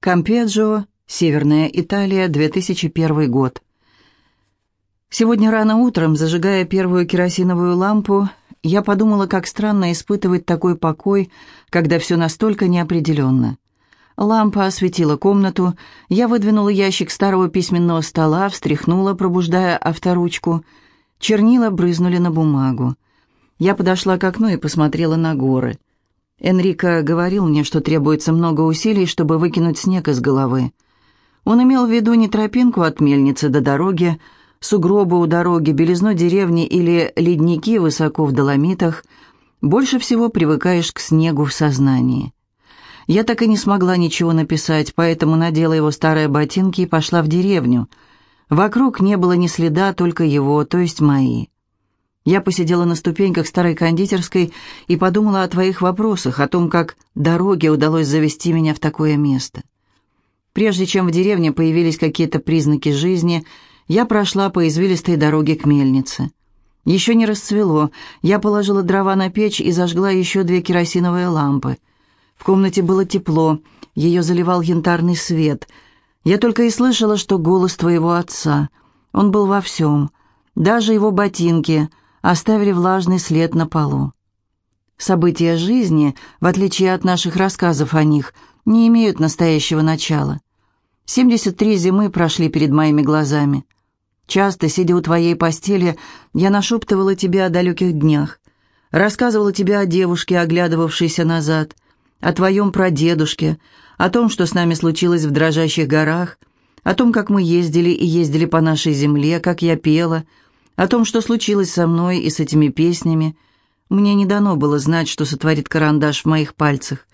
Кампеджо, Северная Италия, 2001 год. Сегодня рано утром, зажигая первую керосиновую лампу, я подумала, как странно испытывать такой покой, когда все настолько неопределенно. Лампа осветила комнату, я выдвинула ящик старого письменного стола, встряхнула, пробуждая авторучку. Чернила брызнули на бумагу. Я подошла к окну и посмотрела на горы. Энрико говорил мне, что требуется много усилий, чтобы выкинуть снег из головы. Он имел в виду не тропинку от мельницы до дороги, сугробы у дороги, белизну деревни или ледники высоко в доломитах, больше всего привыкаешь к снегу в сознании. Я так и не смогла ничего написать, поэтому надела его старые ботинки и пошла в деревню. Вокруг не было ни следа, только его, то есть мои. Я посидела на ступеньках старой кондитерской и подумала о твоих вопросах, о том, как дороге удалось завести меня в такое место. Прежде чем в деревне появились какие-то признаки жизни – я прошла по извилистой дороге к мельнице. Еще не расцвело. Я положила дрова на печь и зажгла еще две керосиновые лампы. В комнате было тепло, ее заливал янтарный свет. Я только и слышала, что голос твоего отца. Он был во всем. Даже его ботинки оставили влажный след на полу. События жизни, в отличие от наших рассказов о них, не имеют настоящего начала. 73 зимы прошли перед моими глазами. Часто, сидя у твоей постели, я нашептывала тебе о далеких днях, рассказывала тебе о девушке, оглядывавшейся назад, о твоем прадедушке, о том, что с нами случилось в дрожащих горах, о том, как мы ездили и ездили по нашей земле, как я пела, о том, что случилось со мной и с этими песнями. Мне не дано было знать, что сотворит карандаш в моих пальцах.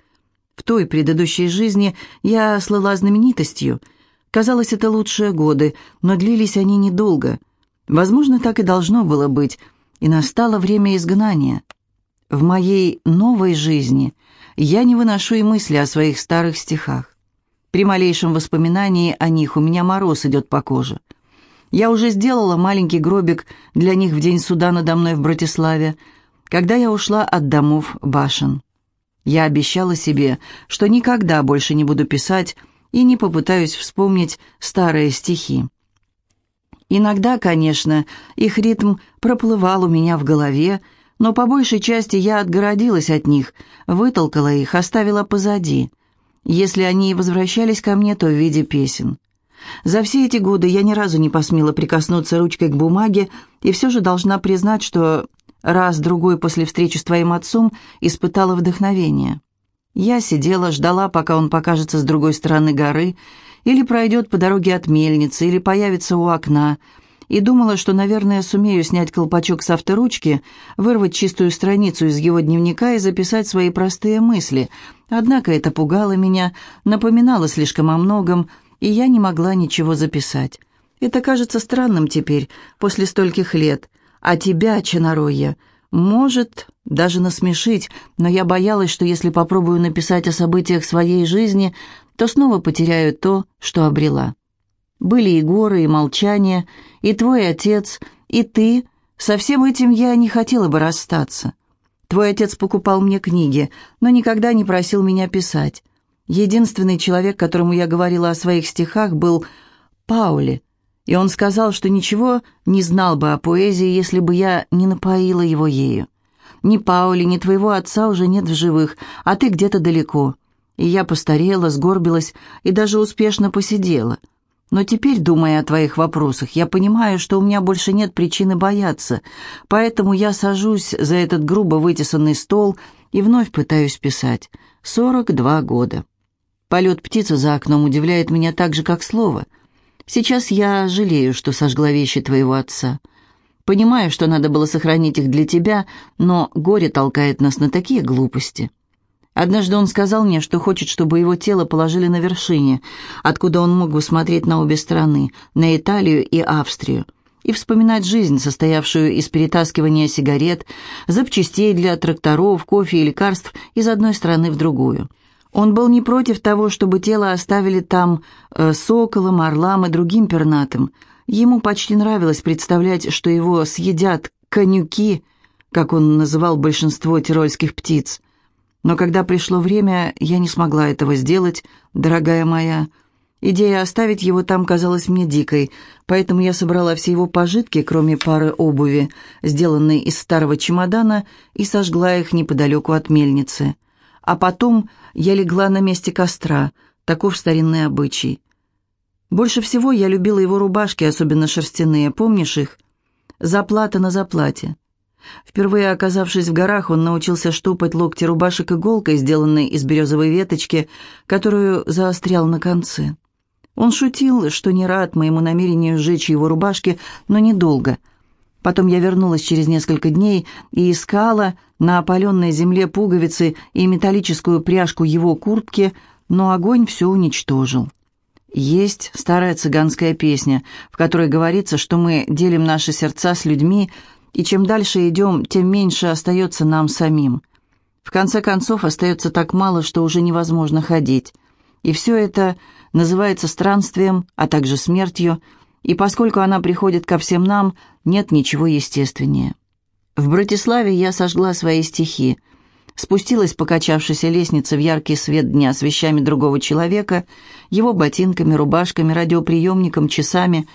В той предыдущей жизни я слыла знаменитостью — Казалось, это лучшие годы, но длились они недолго. Возможно, так и должно было быть, и настало время изгнания. В моей новой жизни я не выношу и мысли о своих старых стихах. При малейшем воспоминании о них у меня мороз идет по коже. Я уже сделала маленький гробик для них в день суда надо мной в Братиславе, когда я ушла от домов башен. Я обещала себе, что никогда больше не буду писать и не попытаюсь вспомнить старые стихи. Иногда, конечно, их ритм проплывал у меня в голове, но по большей части я отгородилась от них, вытолкала их, оставила позади. Если они и возвращались ко мне, то в виде песен. За все эти годы я ни разу не посмела прикоснуться ручкой к бумаге, и все же должна признать, что раз-другой после встречи с твоим отцом испытала вдохновение. Я сидела, ждала, пока он покажется с другой стороны горы, или пройдет по дороге от мельницы, или появится у окна, и думала, что, наверное, сумею снять колпачок с авторучки, вырвать чистую страницу из его дневника и записать свои простые мысли. Однако это пугало меня, напоминало слишком о многом, и я не могла ничего записать. Это кажется странным теперь, после стольких лет. А тебя, Чанароя, может, даже насмешить, но я боялась, что если попробую написать о событиях своей жизни, то снова потеряю то, что обрела. Были и горы, и молчание, и твой отец, и ты. Со всем этим я не хотела бы расстаться. Твой отец покупал мне книги, но никогда не просил меня писать. Единственный человек, которому я говорила о своих стихах, был Паули, и он сказал, что ничего не знал бы о поэзии, если бы я не напоила его ею. Ни Паули, ни твоего отца уже нет в живых, а ты где-то далеко. И я постарела, сгорбилась и даже успешно посидела. Но теперь, думая о твоих вопросах, я понимаю, что у меня больше нет причины бояться, поэтому я сажусь за этот грубо вытесанный стол и вновь пытаюсь писать. Сорок два года. Полет птицы за окном удивляет меня так же, как слово — Сейчас я жалею, что сожгла вещи твоего отца. Понимаю, что надо было сохранить их для тебя, но горе толкает нас на такие глупости. Однажды он сказал мне, что хочет, чтобы его тело положили на вершине, откуда он мог бы смотреть на обе страны, на Италию и Австрию, и вспоминать жизнь, состоявшую из перетаскивания сигарет, запчастей для тракторов, кофе и лекарств из одной страны в другую. Он был не против того, чтобы тело оставили там э, соколом, орлам и другим пернатым. Ему почти нравилось представлять, что его съедят конюки, как он называл большинство тирольских птиц. Но когда пришло время, я не смогла этого сделать, дорогая моя. Идея оставить его там казалась мне дикой, поэтому я собрала все его пожитки, кроме пары обуви, сделанной из старого чемодана, и сожгла их неподалеку от мельницы. А потом я легла на месте костра, таков старинный обычай. Больше всего я любила его рубашки, особенно шерстяные, помнишь их? Заплата на заплате. Впервые оказавшись в горах, он научился штопать локти рубашек иголкой, сделанной из березовой веточки, которую заострял на конце. Он шутил, что не рад моему намерению сжечь его рубашки, но недолго. Потом я вернулась через несколько дней и искала на опаленной земле пуговицы и металлическую пряжку его куртки, но огонь все уничтожил. Есть старая цыганская песня, в которой говорится, что мы делим наши сердца с людьми, и чем дальше идем, тем меньше остается нам самим. В конце концов, остается так мало, что уже невозможно ходить. И все это называется странствием, а также смертью, и поскольку она приходит ко всем нам, нет ничего естественнее. В Братиславе я сожгла свои стихи, спустилась по качавшейся лестнице в яркий свет дня с вещами другого человека, его ботинками, рубашками, радиоприемником, часами.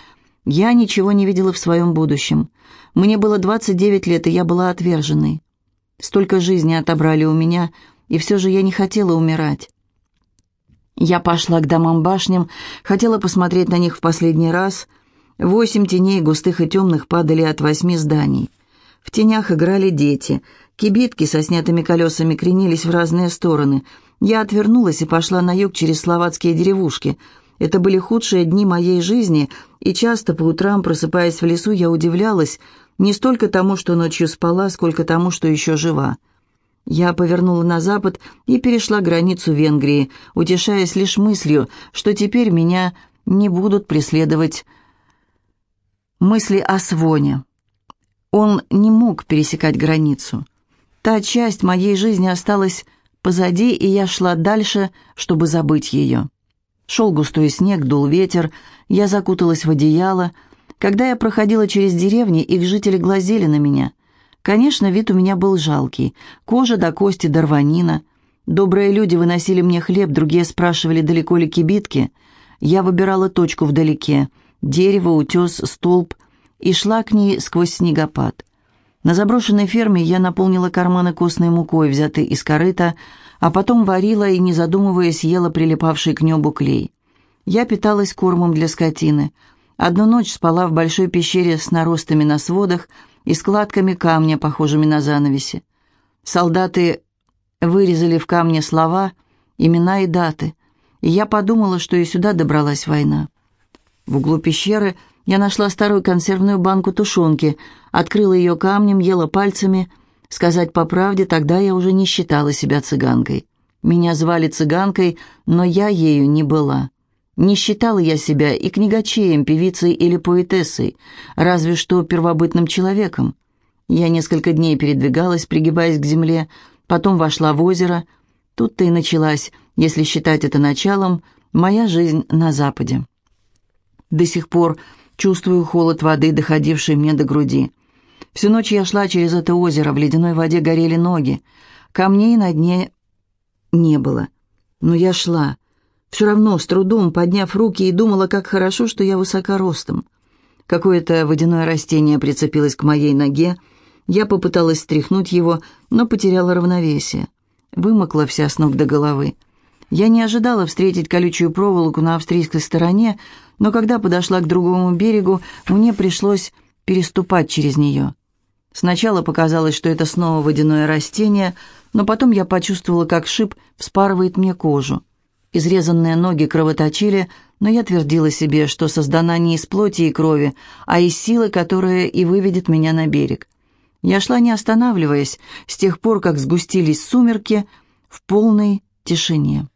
Я ничего не видела в своем будущем. Мне было 29 лет, и я была отверженной. Столько жизни отобрали у меня, и все же я не хотела умирать. Я пошла к домам-башням, хотела посмотреть на них в последний раз. Восемь теней, густых и темных, падали от восьми зданий. В тенях играли дети. Кибитки со снятыми колесами кренились в разные стороны. Я отвернулась и пошла на юг через словацкие деревушки. Это были худшие дни моей жизни, и часто по утрам, просыпаясь в лесу, я удивлялась не столько тому, что ночью спала, сколько тому, что еще жива. Я повернула на запад и перешла границу Венгрии, утешаясь лишь мыслью, что теперь меня не будут преследовать мысли о Своне. Он не мог пересекать границу. Та часть моей жизни осталась позади, и я шла дальше, чтобы забыть ее. Шел густой снег, дул ветер, я закуталась в одеяло. Когда я проходила через деревни, их жители глазели на меня. Конечно, вид у меня был жалкий. Кожа до кости до рванина. Добрые люди выносили мне хлеб, другие спрашивали, далеко ли кибитки. Я выбирала точку вдалеке. Дерево, утес, столб. И шла к ней сквозь снегопад. На заброшенной ферме я наполнила карманы костной мукой, взятой из корыта, а потом варила и, не задумываясь, ела прилипавший к небу клей. Я питалась кормом для скотины. Одну ночь спала в большой пещере с наростами на сводах, и складками камня, похожими на занавеси. Солдаты вырезали в камне слова, имена и даты, и я подумала, что и сюда добралась война. В углу пещеры я нашла старую консервную банку тушенки, открыла ее камнем, ела пальцами. Сказать по правде, тогда я уже не считала себя цыганкой. Меня звали цыганкой, но я ею не была. Не считала я себя и книгачеем, певицей или поэтессой, разве что первобытным человеком. Я несколько дней передвигалась, пригибаясь к земле, потом вошла в озеро. Тут-то и началась, если считать это началом, моя жизнь на Западе. До сих пор чувствую холод воды, доходивший мне до груди. Всю ночь я шла через это озеро, в ледяной воде горели ноги. Камней на дне не было. Но я шла, все равно с трудом подняв руки и думала, как хорошо, что я высокоростом. Какое-то водяное растение прицепилось к моей ноге. Я попыталась стряхнуть его, но потеряла равновесие. Вымокла вся с ног до головы. Я не ожидала встретить колючую проволоку на австрийской стороне, но когда подошла к другому берегу, мне пришлось переступать через нее. Сначала показалось, что это снова водяное растение, но потом я почувствовала, как шип вспарывает мне кожу. Изрезанные ноги кровоточили, но я твердила себе, что создана не из плоти и крови, а из силы, которая и выведет меня на берег. Я шла не останавливаясь, с тех пор, как сгустились сумерки, в полной тишине.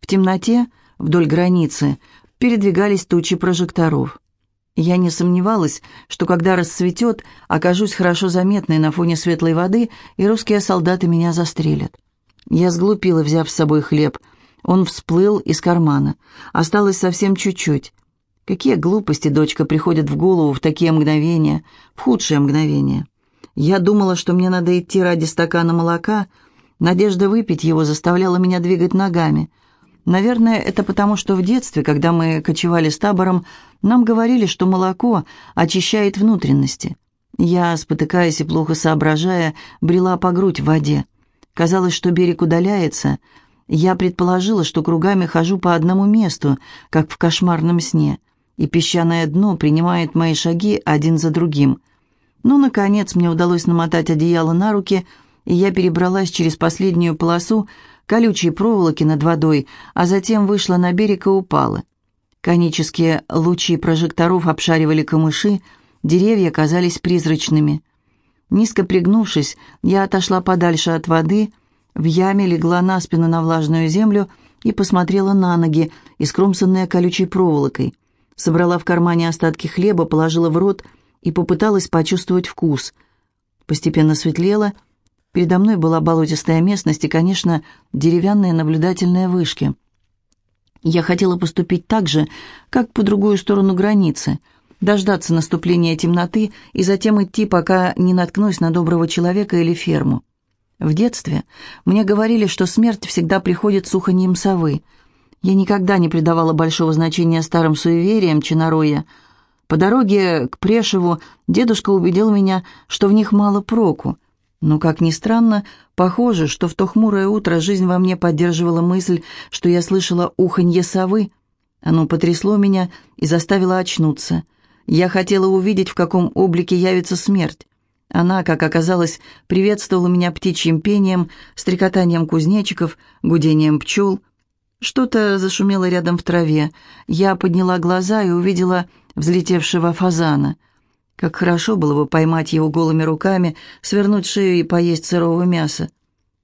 В темноте, вдоль границы, передвигались тучи прожекторов. Я не сомневалась, что когда расцветет, окажусь хорошо заметной на фоне светлой воды, и русские солдаты меня застрелят. Я сглупила, взяв с собой хлеб — он всплыл из кармана. Осталось совсем чуть-чуть. Какие глупости, дочка, приходят в голову в такие мгновения, в худшие мгновения. Я думала, что мне надо идти ради стакана молока, Надежда выпить его заставляла меня двигать ногами. Наверное, это потому, что в детстве, когда мы кочевали с табором, нам говорили, что молоко очищает внутренности. Я, спотыкаясь и плохо соображая, брела по грудь в воде. Казалось, что берег удаляется. Я предположила, что кругами хожу по одному месту, как в кошмарном сне, и песчаное дно принимает мои шаги один за другим. Ну, наконец, мне удалось намотать одеяло на руки, и я перебралась через последнюю полосу колючей проволоки над водой, а затем вышла на берег и упала. Конические лучи прожекторов обшаривали камыши, Деревья казались призрачными. Низко пригнувшись, я отошла подальше от воды, в яме легла на спину на влажную землю и посмотрела на ноги, искромсанные колючей проволокой. Собрала в кармане остатки хлеба, положила в рот и попыталась почувствовать вкус. Постепенно светлело. Передо мной была болотистая местность и, конечно, деревянные наблюдательные вышки. Я хотела поступить так же, как по другую сторону границы — дождаться наступления темноты и затем идти, пока не наткнусь на доброго человека или ферму. В детстве мне говорили, что смерть всегда приходит с уханьем совы. Я никогда не придавала большого значения старым суевериям Чинароя. По дороге к Прешеву дедушка убедил меня, что в них мало проку. Но, как ни странно, похоже, что в то хмурое утро жизнь во мне поддерживала мысль, что я слышала уханье совы. Оно потрясло меня и заставило очнуться — я хотела увидеть, в каком облике явится смерть. Она, как оказалось, приветствовала меня птичьим пением, стрекотанием кузнечиков, гудением пчел. Что-то зашумело рядом в траве. Я подняла глаза и увидела взлетевшего фазана. Как хорошо было бы поймать его голыми руками, свернуть шею и поесть сырого мяса.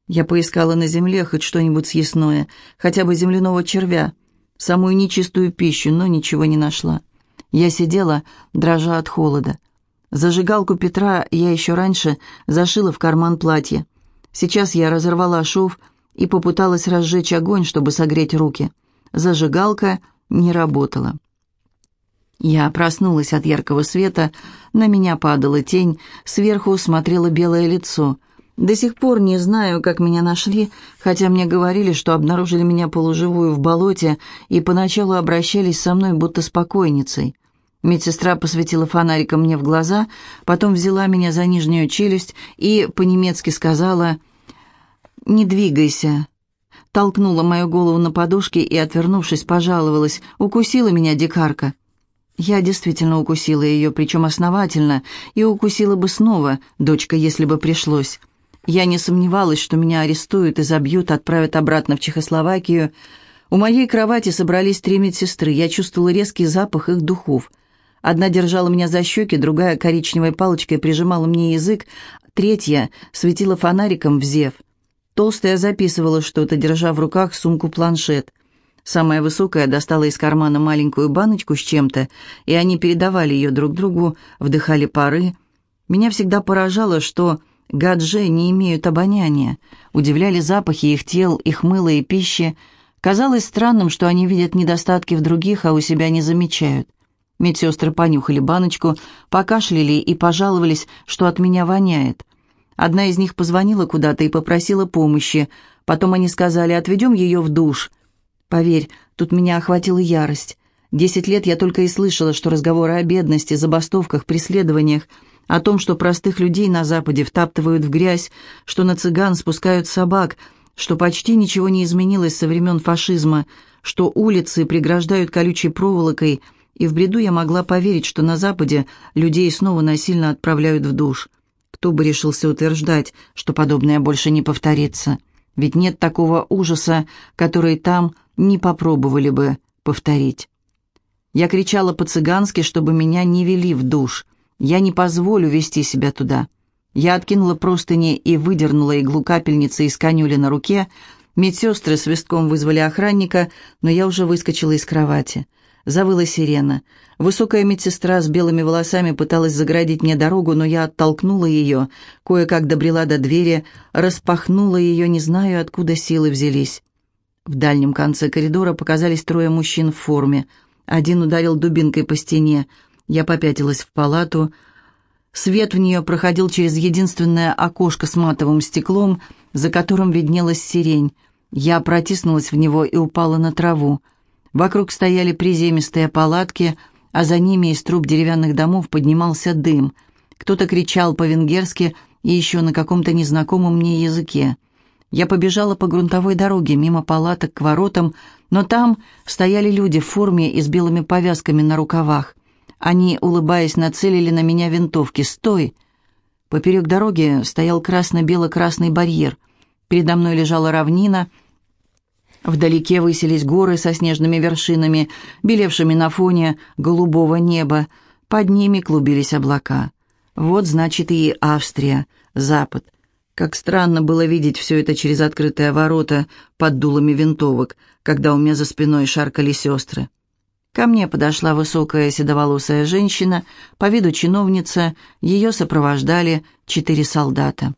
Я поискала на земле хоть что-нибудь съестное, хотя бы земляного червя, самую нечистую пищу, но ничего не нашла. Я сидела, дрожа от холода. Зажигалку Петра я еще раньше зашила в карман платья. Сейчас я разорвала шов и попыталась разжечь огонь, чтобы согреть руки. Зажигалка не работала. Я проснулась от яркого света, на меня падала тень, сверху смотрело белое лицо. До сих пор не знаю, как меня нашли, хотя мне говорили, что обнаружили меня полуживую в болоте и поначалу обращались со мной будто с покойницей. Медсестра посветила фонариком мне в глаза, потом взяла меня за нижнюю челюсть и по-немецки сказала «Не двигайся». Толкнула мою голову на подушке и, отвернувшись, пожаловалась. «Укусила меня дикарка». Я действительно укусила ее, причем основательно, и укусила бы снова, дочка, если бы пришлось. Я не сомневалась, что меня арестуют и забьют, отправят обратно в Чехословакию. У моей кровати собрались три медсестры. Я чувствовала резкий запах их духов – Одна держала меня за щеки, другая коричневой палочкой прижимала мне язык, третья светила фонариком в зев. Толстая записывала что-то, держа в руках сумку-планшет. Самая высокая достала из кармана маленькую баночку с чем-то, и они передавали ее друг другу, вдыхали пары. Меня всегда поражало, что гадже не имеют обоняния. Удивляли запахи их тел, их мыла и пищи. Казалось странным, что они видят недостатки в других, а у себя не замечают. Медсестры понюхали баночку, покашляли и пожаловались, что от меня воняет. Одна из них позвонила куда-то и попросила помощи. Потом они сказали, отведем ее в душ. Поверь, тут меня охватила ярость. Десять лет я только и слышала, что разговоры о бедности, забастовках, преследованиях, о том, что простых людей на Западе втаптывают в грязь, что на цыган спускают собак, что почти ничего не изменилось со времен фашизма, что улицы преграждают колючей проволокой – и в бреду я могла поверить, что на Западе людей снова насильно отправляют в душ. Кто бы решился утверждать, что подобное больше не повторится? Ведь нет такого ужаса, который там не попробовали бы повторить. Я кричала по-цыгански, чтобы меня не вели в душ. Я не позволю вести себя туда. Я откинула простыни и выдернула иглу капельницы из конюли на руке. Медсестры свистком вызвали охранника, но я уже выскочила из кровати. Завыла сирена. Высокая медсестра с белыми волосами пыталась заградить мне дорогу, но я оттолкнула ее, кое-как добрела до двери, распахнула ее, не знаю, откуда силы взялись. В дальнем конце коридора показались трое мужчин в форме. Один ударил дубинкой по стене. Я попятилась в палату. Свет в нее проходил через единственное окошко с матовым стеклом, за которым виднелась сирень. Я протиснулась в него и упала на траву. Вокруг стояли приземистые палатки, а за ними из труб деревянных домов поднимался дым. Кто-то кричал по-венгерски и еще на каком-то незнакомом мне языке. Я побежала по грунтовой дороге мимо палаток к воротам, но там стояли люди в форме и с белыми повязками на рукавах. Они, улыбаясь, нацелили на меня винтовки. «Стой!» Поперек дороги стоял красно-бело-красный барьер. Передо мной лежала равнина. Вдалеке высились горы со снежными вершинами, белевшими на фоне голубого неба. Под ними клубились облака. Вот, значит, и Австрия, Запад. Как странно было видеть все это через открытые ворота под дулами винтовок, когда у меня за спиной шаркали сестры. Ко мне подошла высокая седоволосая женщина, по виду чиновница, ее сопровождали четыре солдата.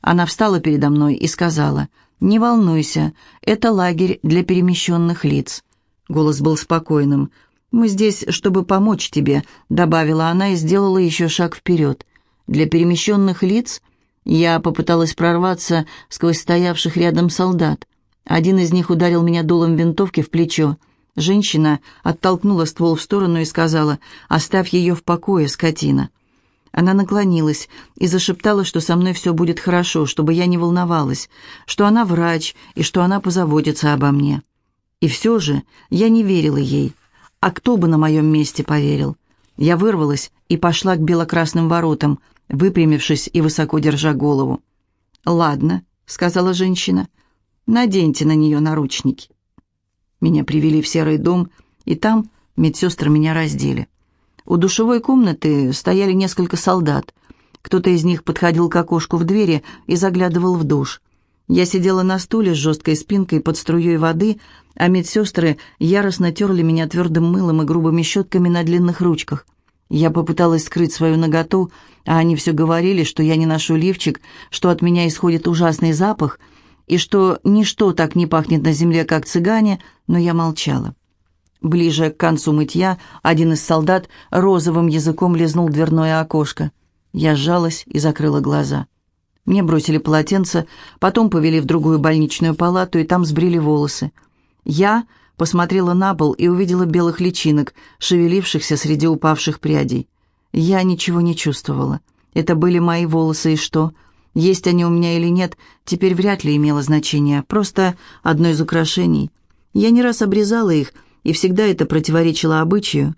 Она встала передо мной и сказала, «Не волнуйся, это лагерь для перемещенных лиц». Голос был спокойным. «Мы здесь, чтобы помочь тебе», — добавила она и сделала еще шаг вперед. «Для перемещенных лиц?» Я попыталась прорваться сквозь стоявших рядом солдат. Один из них ударил меня дулом винтовки в плечо. Женщина оттолкнула ствол в сторону и сказала «Оставь ее в покое, скотина». Она наклонилась и зашептала, что со мной все будет хорошо, чтобы я не волновалась, что она врач и что она позаботится обо мне. И все же я не верила ей. А кто бы на моем месте поверил? Я вырвалась и пошла к белокрасным воротам, выпрямившись и высоко держа голову. «Ладно», — сказала женщина, — «наденьте на нее наручники». Меня привели в серый дом, и там медсестры меня раздели. У душевой комнаты стояли несколько солдат. Кто-то из них подходил к окошку в двери и заглядывал в душ. Я сидела на стуле с жесткой спинкой под струей воды, а медсестры яростно терли меня твердым мылом и грубыми щетками на длинных ручках. Я попыталась скрыть свою наготу, а они все говорили, что я не ношу лифчик, что от меня исходит ужасный запах — и что ничто так не пахнет на земле, как цыгане, но я молчала. Ближе к концу мытья один из солдат розовым языком лизнул дверное окошко. Я сжалась и закрыла глаза. Мне бросили полотенце, потом повели в другую больничную палату, и там сбрили волосы. Я посмотрела на пол и увидела белых личинок, шевелившихся среди упавших прядей. Я ничего не чувствовала. Это были мои волосы, и что? — есть они у меня или нет, теперь вряд ли имело значение, просто одно из украшений. Я не раз обрезала их, и всегда это противоречило обычаю.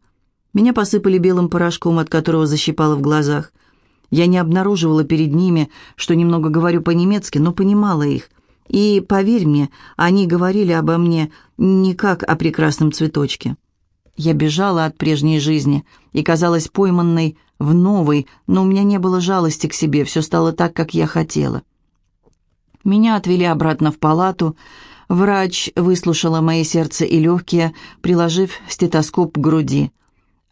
Меня посыпали белым порошком, от которого защипало в глазах. Я не обнаруживала перед ними, что немного говорю по-немецки, но понимала их. И, поверь мне, они говорили обо мне не как о прекрасном цветочке. Я бежала от прежней жизни и казалась пойманной в новой, но у меня не было жалости к себе, все стало так, как я хотела. Меня отвели обратно в палату. Врач выслушала мои сердце и легкие, приложив стетоскоп к груди.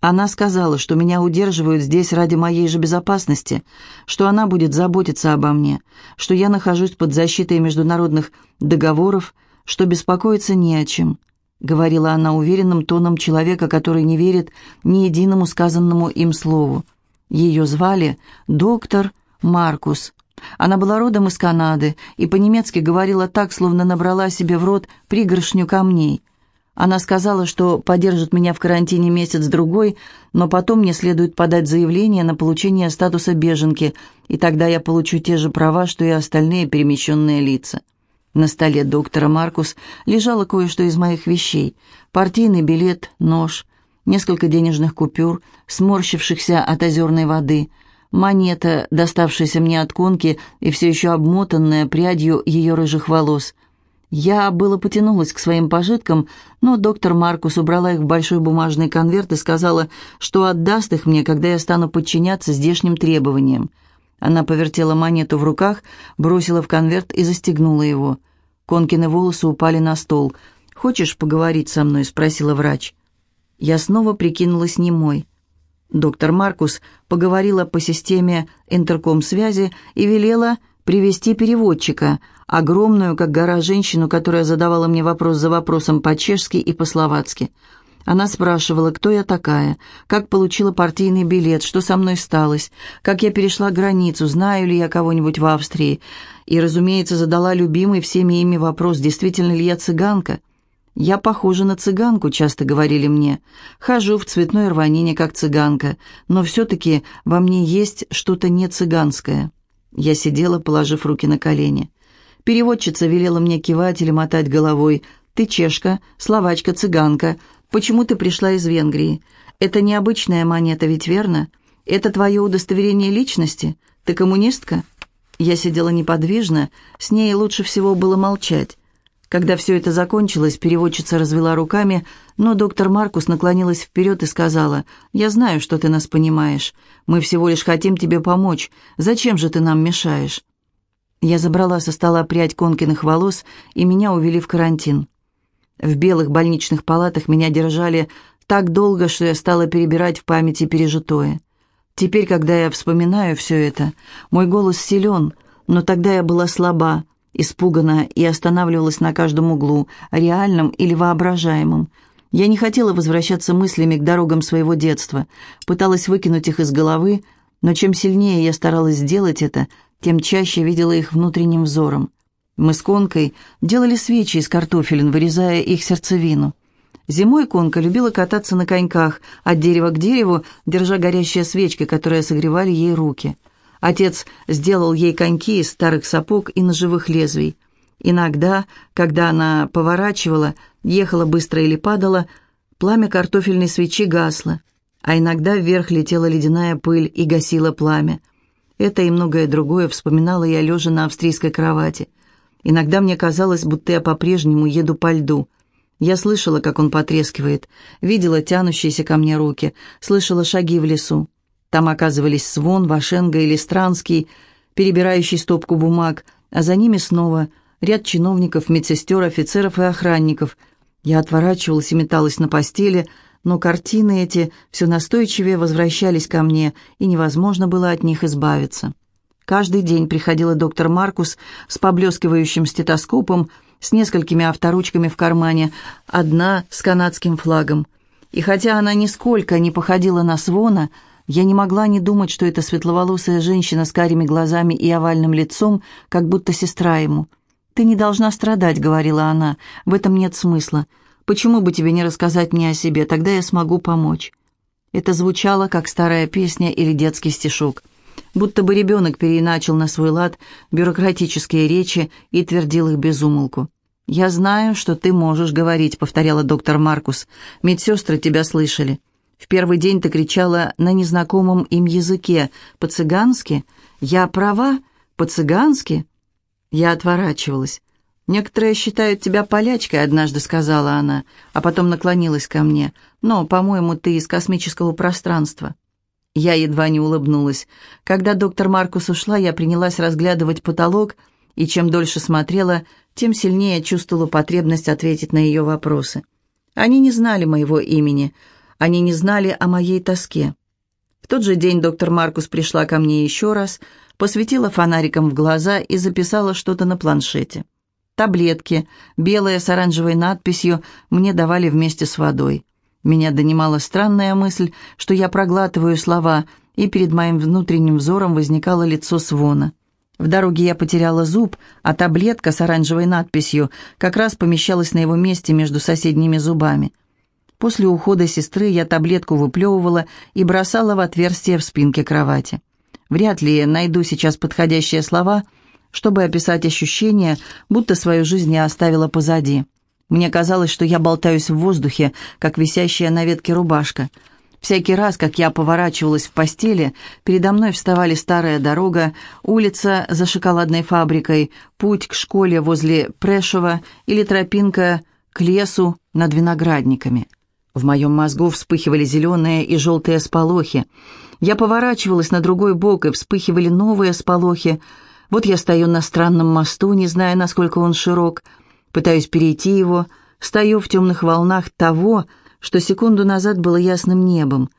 Она сказала, что меня удерживают здесь ради моей же безопасности, что она будет заботиться обо мне, что я нахожусь под защитой международных договоров, что беспокоиться не о чем. — говорила она уверенным тоном человека, который не верит ни единому сказанному им слову. Ее звали доктор Маркус. Она была родом из Канады и по-немецки говорила так, словно набрала себе в рот пригоршню камней. Она сказала, что подержит меня в карантине месяц-другой, но потом мне следует подать заявление на получение статуса беженки, и тогда я получу те же права, что и остальные перемещенные лица. На столе доктора Маркус лежало кое-что из моих вещей. Партийный билет, нож, несколько денежных купюр, сморщившихся от озерной воды, монета, доставшаяся мне от конки и все еще обмотанная прядью ее рыжих волос. Я было потянулась к своим пожиткам, но доктор Маркус убрала их в большой бумажный конверт и сказала, что отдаст их мне, когда я стану подчиняться здешним требованиям. Она повертела монету в руках, бросила в конверт и застегнула его. Конкины волосы упали на стол. «Хочешь поговорить со мной?» — спросила врач. Я снова прикинулась немой. Доктор Маркус поговорила по системе интерком-связи и велела привести переводчика, огромную, как гора, женщину, которая задавала мне вопрос за вопросом по-чешски и по-словацки. Она спрашивала, кто я такая, как получила партийный билет, что со мной сталось, как я перешла границу, знаю ли я кого-нибудь в Австрии. И, разумеется, задала любимый всеми ими вопрос, действительно ли я цыганка. «Я похожа на цыганку», — часто говорили мне. «Хожу в цветной рванине, как цыганка, но все-таки во мне есть что-то не цыганское». Я сидела, положив руки на колени. Переводчица велела мне кивать или мотать головой. «Ты чешка, словачка, цыганка. Почему ты пришла из Венгрии? Это необычная монета, ведь верно? Это твое удостоверение личности? Ты коммунистка?» Я сидела неподвижно, с ней лучше всего было молчать. Когда все это закончилось, переводчица развела руками, но доктор Маркус наклонилась вперед и сказала, «Я знаю, что ты нас понимаешь. Мы всего лишь хотим тебе помочь. Зачем же ты нам мешаешь?» Я забрала со стола прядь Конкиных волос, и меня увели в карантин. В белых больничных палатах меня держали так долго, что я стала перебирать в памяти пережитое. Теперь, когда я вспоминаю все это, мой голос силен, но тогда я была слаба, испугана и останавливалась на каждом углу, реальном или воображаемом. Я не хотела возвращаться мыслями к дорогам своего детства, пыталась выкинуть их из головы, но чем сильнее я старалась сделать это, тем чаще видела их внутренним взором. Мы с Конкой делали свечи из картофелин, вырезая их сердцевину. Зимой Конка любила кататься на коньках от дерева к дереву, держа горящие свечки, которые согревали ей руки. Отец сделал ей коньки из старых сапог и ножевых лезвий. Иногда, когда она поворачивала, ехала быстро или падала, пламя картофельной свечи гасло, а иногда вверх летела ледяная пыль и гасила пламя. Это и многое другое вспоминала я, лежа на австрийской кровати. Иногда мне казалось, будто я по-прежнему еду по льду. Я слышала, как он потрескивает, видела тянущиеся ко мне руки, слышала шаги в лесу. Там оказывались Свон, Вашенга или Странский, перебирающий стопку бумаг, а за ними снова ряд чиновников, медсестер, офицеров и охранников. Я отворачивалась и металась на постели, но картины эти все настойчивее возвращались ко мне, и невозможно было от них избавиться. Каждый день приходила доктор Маркус с поблескивающим стетоскопом, с несколькими авторучками в кармане, одна с канадским флагом. И хотя она нисколько не походила на Свона, я не могла не думать, что это светловолосая женщина с карими глазами и овальным лицом, как будто сестра ему. «Ты не должна страдать», — говорила она, — «в этом нет смысла. Почему бы тебе не рассказать мне о себе, тогда я смогу помочь». Это звучало, как старая песня или детский стишок. Будто бы ребенок переиначил на свой лад бюрократические речи и твердил их без умолку. «Я знаю, что ты можешь говорить», — повторяла доктор Маркус. «Медсестры тебя слышали. В первый день ты кричала на незнакомом им языке. По-цыгански? Я права? По-цыгански? Я отворачивалась. «Некоторые считают тебя полячкой», — однажды сказала она, а потом наклонилась ко мне. «Но, по-моему, ты из космического пространства». Я едва не улыбнулась. Когда доктор Маркус ушла, я принялась разглядывать потолок, и чем дольше смотрела, тем сильнее чувствовала потребность ответить на ее вопросы. Они не знали моего имени — они не знали о моей тоске. В тот же день доктор Маркус пришла ко мне еще раз, посветила фонариком в глаза и записала что-то на планшете. Таблетки, белые с оранжевой надписью, мне давали вместе с водой. Меня донимала странная мысль, что я проглатываю слова, и перед моим внутренним взором возникало лицо Свона. В дороге я потеряла зуб, а таблетка с оранжевой надписью как раз помещалась на его месте между соседними зубами. После ухода сестры я таблетку выплевывала и бросала в отверстие в спинке кровати. Вряд ли найду сейчас подходящие слова, чтобы описать ощущение, будто свою жизнь я оставила позади. Мне казалось, что я болтаюсь в воздухе, как висящая на ветке рубашка. Всякий раз, как я поворачивалась в постели, передо мной вставали старая дорога, улица за шоколадной фабрикой, путь к школе возле Прешева или тропинка к лесу над виноградниками. В моем мозгу вспыхивали зеленые и желтые сполохи. Я поворачивалась на другой бок, и вспыхивали новые сполохи. Вот я стою на странном мосту, не зная, насколько он широк. Пытаюсь перейти его, стою в темных волнах того, что секунду назад было ясным небом.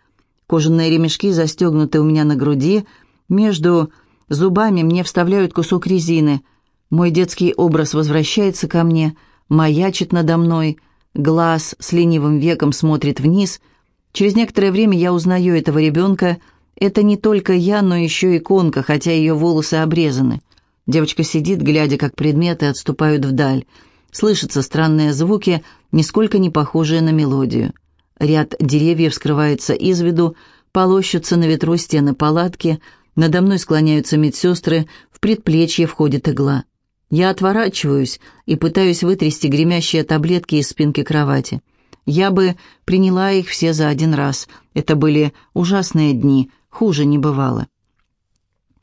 Кожаные ремешки застегнуты у меня на груди, между зубами мне вставляют кусок резины. Мой детский образ возвращается ко мне, маячит надо мной — глаз с ленивым веком смотрит вниз. Через некоторое время я узнаю этого ребенка. Это не только я, но еще и конка, хотя ее волосы обрезаны. Девочка сидит, глядя, как предметы отступают вдаль. Слышатся странные звуки, нисколько не похожие на мелодию. Ряд деревьев скрывается из виду, полощутся на ветру стены палатки, надо мной склоняются медсестры, в предплечье входит игла. Я отворачиваюсь и пытаюсь вытрясти гремящие таблетки из спинки кровати. Я бы приняла их все за один раз. Это были ужасные дни, хуже не бывало.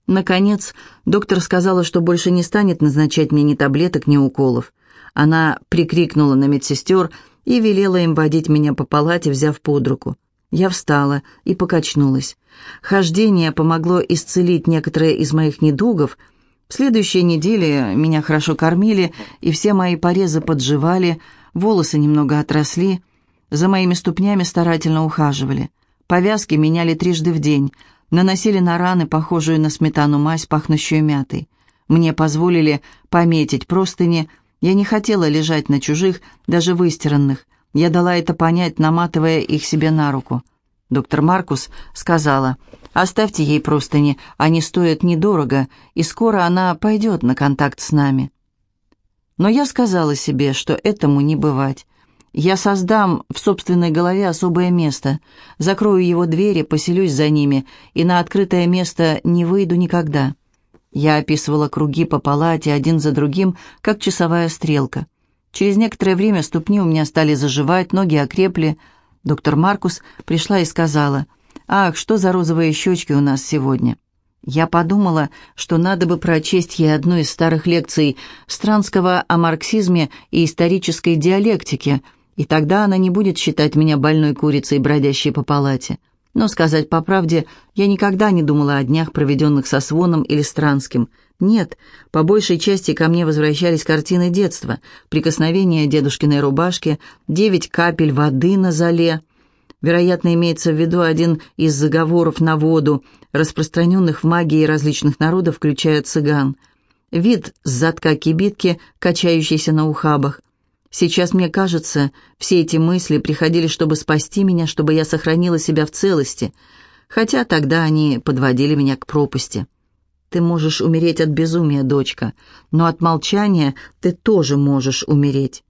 Наконец, доктор сказала, что больше не станет назначать мне ни таблеток, ни уколов. Она прикрикнула на медсестер и велела им водить меня по палате, взяв под руку. Я встала и покачнулась. Хождение помогло исцелить некоторые из моих недугов. В следующей неделе меня хорошо кормили, и все мои порезы подживали, волосы немного отросли, за моими ступнями старательно ухаживали. Повязки меняли трижды в день, наносили на раны похожую на сметану мазь, пахнущую мятой. Мне позволили пометить простыни, я не хотела лежать на чужих, даже выстиранных. Я дала это понять, наматывая их себе на руку. Доктор Маркус сказала, «Оставьте ей простыни, они стоят недорого, и скоро она пойдет на контакт с нами». Но я сказала себе, что этому не бывать. Я создам в собственной голове особое место, закрою его двери, поселюсь за ними, и на открытое место не выйду никогда. Я описывала круги по палате один за другим, как часовая стрелка. Через некоторое время ступни у меня стали заживать, ноги окрепли. Доктор Маркус пришла и сказала, «Ах, что за розовые щечки у нас сегодня!» Я подумала, что надо бы прочесть ей одну из старых лекций Странского о марксизме и исторической диалектике, и тогда она не будет считать меня больной курицей, бродящей по палате. Но, сказать по правде, я никогда не думала о днях, проведенных со Своном или Странским – нет, по большей части ко мне возвращались картины детства, прикосновение дедушкиной рубашки, девять капель воды на зале. Вероятно, имеется в виду один из заговоров на воду, распространенных в магии различных народов, включая цыган. Вид с задка кибитки, качающийся на ухабах. Сейчас, мне кажется, все эти мысли приходили, чтобы спасти меня, чтобы я сохранила себя в целости, хотя тогда они подводили меня к пропасти. Ты можешь умереть от безумия, дочка, но от молчания ты тоже можешь умереть.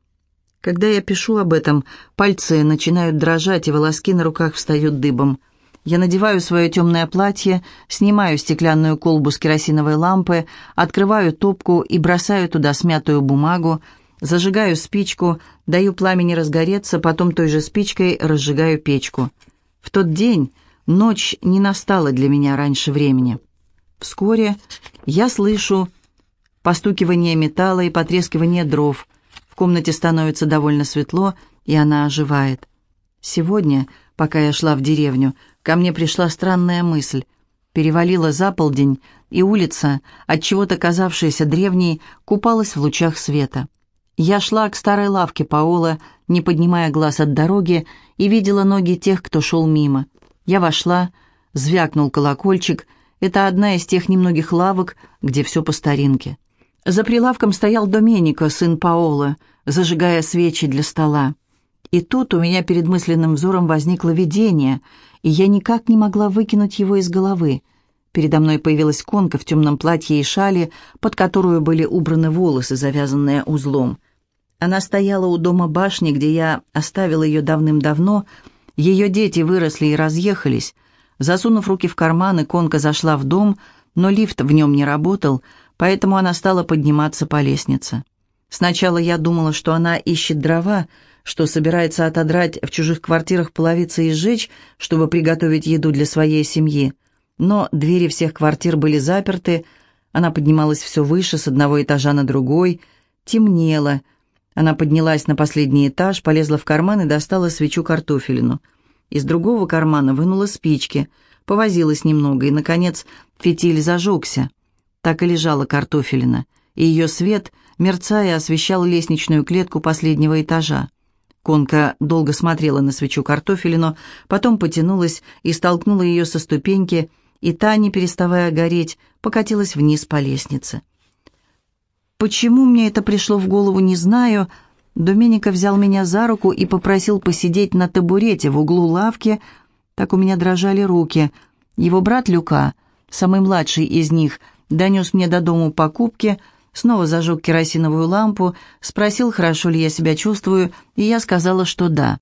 Когда я пишу об этом, пальцы начинают дрожать, и волоски на руках встают дыбом. Я надеваю свое темное платье, снимаю стеклянную колбу с керосиновой лампы, открываю топку и бросаю туда смятую бумагу, зажигаю спичку, даю пламени разгореться, потом той же спичкой разжигаю печку. В тот день ночь не настала для меня раньше времени. Вскоре я слышу постукивание металла и потрескивание дров. В комнате становится довольно светло, и она оживает. Сегодня, пока я шла в деревню, ко мне пришла странная мысль. Перевалила за полдень, и улица, от чего-то казавшаяся древней, купалась в лучах света. Я шла к старой лавке Паола, не поднимая глаз от дороги, и видела ноги тех, кто шел мимо. Я вошла, звякнул колокольчик, это одна из тех немногих лавок, где все по старинке. За прилавком стоял Доменико, сын Паоло, зажигая свечи для стола. И тут у меня перед мысленным взором возникло видение, и я никак не могла выкинуть его из головы. Передо мной появилась конка в темном платье и шале, под которую были убраны волосы, завязанные узлом. Она стояла у дома башни, где я оставила ее давным-давно. Ее дети выросли и разъехались, Засунув руки в карманы, Конка зашла в дом, но лифт в нем не работал, поэтому она стала подниматься по лестнице. Сначала я думала, что она ищет дрова, что собирается отодрать в чужих квартирах половицы и сжечь, чтобы приготовить еду для своей семьи. Но двери всех квартир были заперты, она поднималась все выше, с одного этажа на другой, темнело. Она поднялась на последний этаж, полезла в карман и достала свечу картофелину – из другого кармана вынула спички, повозилась немного, и, наконец, фитиль зажегся. Так и лежала картофелина, и ее свет, мерцая, освещал лестничную клетку последнего этажа. Конка долго смотрела на свечу картофелину, потом потянулась и столкнула ее со ступеньки, и та, не переставая гореть, покатилась вниз по лестнице. Почему мне это пришло в голову, не знаю, Доменика взял меня за руку и попросил посидеть на табурете в углу лавки. Так у меня дрожали руки. Его брат Люка, самый младший из них, донес мне до дому покупки, снова зажег керосиновую лампу, спросил, хорошо ли я себя чувствую, и я сказала, что да.